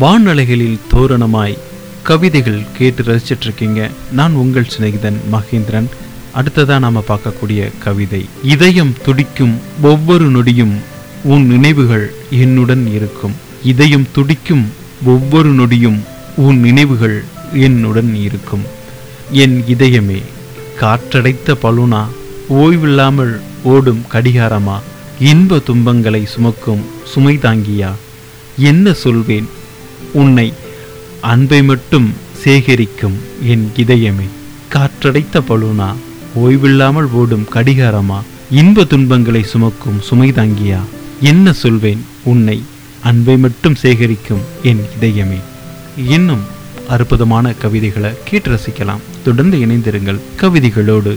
வானலைகளில் தோரணமாய் கவிதைகள் கேட்டு ரசிச்சிட்டு இருக்கீங்க நான் உங்கள் சிநேகிதன் மகேந்திரன். அடுத்ததாக நாம் பார்க்கக்கூடிய கவிதை. இதயம் துடிக்கும் ஒவ்வொரு நொடியும் உன் நினைவுகள் என்னுடன் இருக்கும். இதயம் துடிக்கும் ஒவ்வொரு நொடியும் உன் நினைவுகள் என்னுடன் இருக்கும். என் இதயமே காற்றடைத்த பலுனா ஓய்வில்லாமல் ஓடும் கடிகாரமா? இன்ப துன்பங்களை சுமக்கும் சுமை தாங்கியா? என்ன சொல்வேன்? உன்னை அன்பை மட்டும் சேகரிக்கும் என் இதயமே. காற்றடைத்த பலூனா ஓய்வில்லாமல் ஓடும் கடிகாரமா? இன்ப துன்பங்களை சுமக்கும் சுமை தாங்கியா? என்ன சொல்வேன்? உன்னை அன்பை மட்டும் சேகரிக்கும் என் இதயமே. இன்னும் அற்புதமான கவிதைகளை கேட்டு ரசிக்கலாம். தொடர்ந்து இணைந்திருங்கள் கவிதைகளோடு.